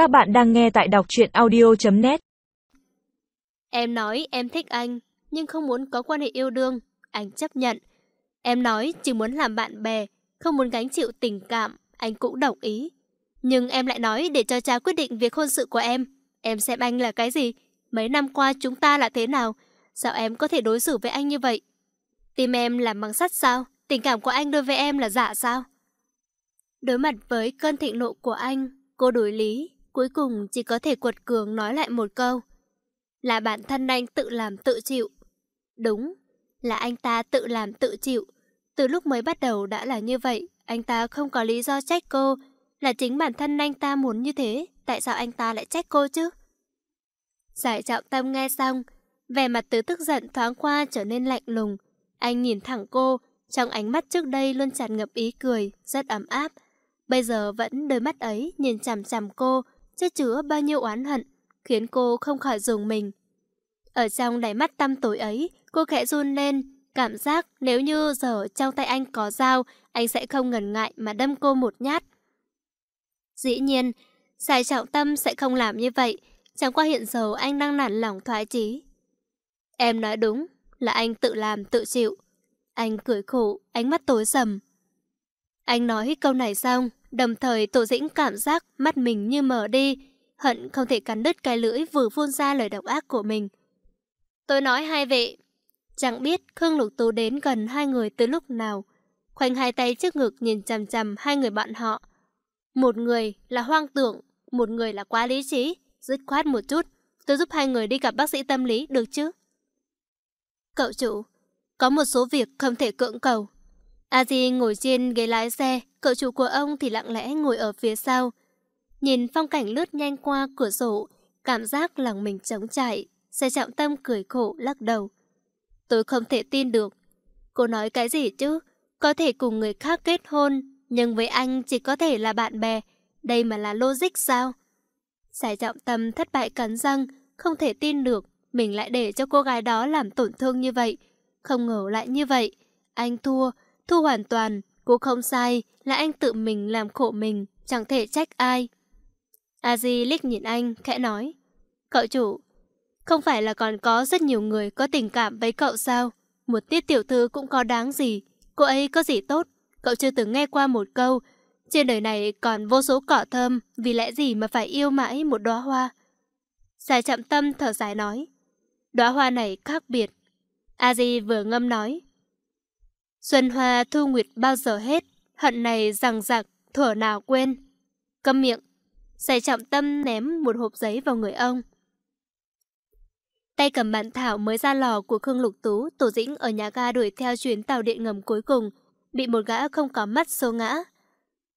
Các bạn đang nghe tại đọc truyện audio.net Em nói em thích anh, nhưng không muốn có quan hệ yêu đương. Anh chấp nhận. Em nói chỉ muốn làm bạn bè, không muốn gánh chịu tình cảm. Anh cũng đồng ý. Nhưng em lại nói để cho cha quyết định việc hôn sự của em. Em xem anh là cái gì? Mấy năm qua chúng ta là thế nào? Sao em có thể đối xử với anh như vậy? Tim em làm bằng sắt sao? Tình cảm của anh đối với em là giả sao? Đối mặt với cơn thịnh nộ của anh, cô đối lý, cuối cùng chỉ có thể quật cường nói lại một câu. Là bản thân anh tự làm tự chịu. Đúng, là anh ta tự làm tự chịu. Từ lúc mới bắt đầu đã là như vậy, anh ta không có lý do trách cô. Là chính bản thân anh ta muốn như thế, tại sao anh ta lại trách cô chứ? Giải trọng tâm nghe xong, vẻ mặt từ tức giận thoáng qua trở nên lạnh lùng. Anh nhìn thẳng cô, trong ánh mắt trước đây luôn tràn ngập ý cười, rất ấm áp. Bây giờ vẫn đôi mắt ấy nhìn chằm chằm cô, chất chứa bao nhiêu oán hận, khiến cô không khỏi dùng mình. Ở trong đáy mắt tăm tối ấy, cô khẽ run lên, cảm giác nếu như giờ trong tay anh có dao, anh sẽ không ngần ngại mà đâm cô một nhát. Dĩ nhiên, Sài trọng tâm sẽ không làm như vậy, chẳng qua hiện giờ anh đang nản lòng thoái chí. Em nói đúng, là anh tự làm tự chịu. Anh cười khổ, ánh mắt tối sầm. Anh nói câu này xong, đồng thời Tổ Dĩnh cảm giác mắt mình như mở đi, hận không thể cắn đứt cái lưỡi vừa phun ra lời độc ác của mình. Tôi nói hai vị, chẳng biết Khương Lục Tú đến gần hai người từ lúc nào, khoanh hai tay trước ngực nhìn chằm chằm hai người bạn họ. Một người là hoang tưởng, một người là quá lý trí, dứt khoát một chút, tôi giúp hai người đi gặp bác sĩ tâm lý được chứ? Cậu chủ, có một số việc không thể cưỡng cầu. A Di ngồi trên ghế lái xe, cậu chủ của ông thì lặng lẽ ngồi ở phía sau. Nhìn phong cảnh lướt nhanh qua cửa sổ, cảm giác lòng mình trống trải, xe trọng tâm cười khổ lắc đầu. Tôi không thể tin được. Cô nói cái gì chứ? Có thể cùng người khác kết hôn, nhưng với anh chỉ có thể là bạn bè. Đây mà là logic sao? Giải trọng tâm thất bại cắn răng, không thể tin được. Mình lại để cho cô gái đó làm tổn thương như vậy. Không ngờ lại như vậy. Anh thua, thu hoàn toàn. Cô không sai, là anh tự mình làm khổ mình, chẳng thể trách ai. A Di liếc nhìn anh, khẽ nói. Cậu chủ, không phải là còn có rất nhiều người có tình cảm với cậu sao? Một tiết tiểu thư cũng có đáng gì. Cô ấy có gì tốt? Cậu chưa từng nghe qua một câu. Trên đời này còn vô số cỏ thơm, vì lẽ gì mà phải yêu mãi một đóa hoa? Giải chậm tâm thở dài nói. Đóa hoa này khác biệt. A Di vừa ngâm nói. Xuân hoa thu nguyệt bao giờ hết, hận này rằng rạc, thở nào quên. Câm miệng, Giải trọng tâm ném một hộp giấy vào người ông. Tay cầm bản thảo mới ra lò của Khương Lục Tú, Tổ Dĩnh ở nhà ga đuổi theo chuyến tàu điện ngầm cuối cùng, bị một gã không có mắt xô ngã.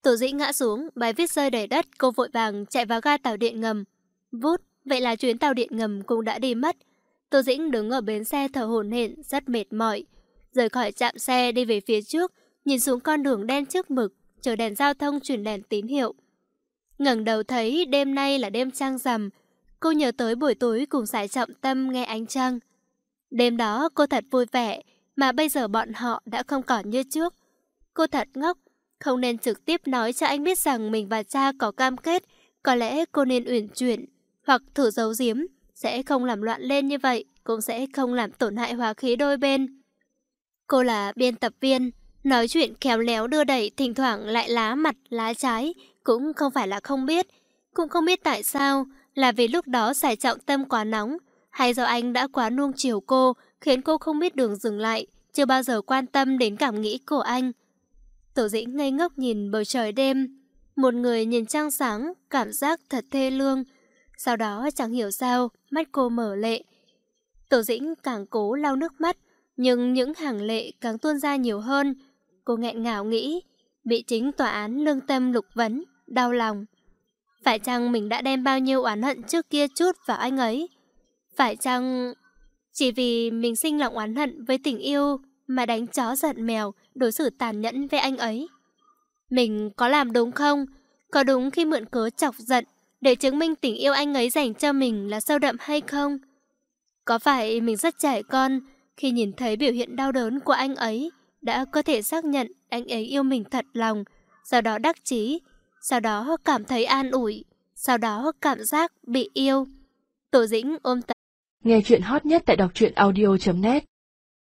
Tổ Dĩnh ngã xuống, bài viết rơi đầy đất, cô vội vàng chạy vào ga tàu điện ngầm. Vút, vậy là chuyến tàu điện ngầm cũng đã đi mất. Tô Dĩnh đứng ở bến xe thở hổn hển, rất mệt mỏi. Rời khỏi trạm xe đi về phía trước, nhìn xuống con đường đen trước mực, chờ đèn giao thông chuyển đèn tín hiệu. ngẩng đầu thấy đêm nay là đêm trăng rằm, cô nhớ tới buổi tối cùng giải trọng tâm nghe ánh trăng. Đêm đó cô thật vui vẻ, mà bây giờ bọn họ đã không còn như trước. Cô thật ngốc, không nên trực tiếp nói cho anh biết rằng mình và cha có cam kết, có lẽ cô nên uyển chuyển, hoặc thử giấu giếm, sẽ không làm loạn lên như vậy, cũng sẽ không làm tổn hại hòa khí đôi bên. Cô là biên tập viên, nói chuyện khéo léo đưa đẩy, thỉnh thoảng lại lá mặt, lá trái, cũng không phải là không biết. Cũng không biết tại sao, là vì lúc đó giải trọng tâm quá nóng, hay do anh đã quá nuông chiều cô, khiến cô không biết đường dừng lại, chưa bao giờ quan tâm đến cảm nghĩ của anh. Tổ dĩnh ngây ngốc nhìn bầu trời đêm, một người nhìn trăng sáng, cảm giác thật thê lương. Sau đó chẳng hiểu sao, mắt cô mở lệ. Tổ dĩnh càng cố lau nước mắt, nhưng những hàng lệ càng tuôn ra nhiều hơn. Cô nghẹn ngào nghĩ, bị chính tòa án lương tâm lục vấn, đau lòng. Phải chăng mình đã đem bao nhiêu oán hận trước kia chút vào anh ấy? Phải chăng chỉ vì mình sinh lòng oán hận với tình yêu mà đánh chó giận mèo, đối xử tàn nhẫn với anh ấy? Mình có làm đúng không? Có đúng khi mượn cớ chọc giận để chứng minh tình yêu anh ấy dành cho mình là sâu đậm hay không? Có phải mình rất trẻ con khi nhìn thấy biểu hiện đau đớn của anh ấy đã có thể xác nhận anh ấy yêu mình thật lòng, sau đó đắc chí, sau đó cảm thấy an ủi, sau đó cảm giác bị yêu. Tổ dĩnh ôm tay. Nghe chuyện hot nhất tại đọc truyện audio.net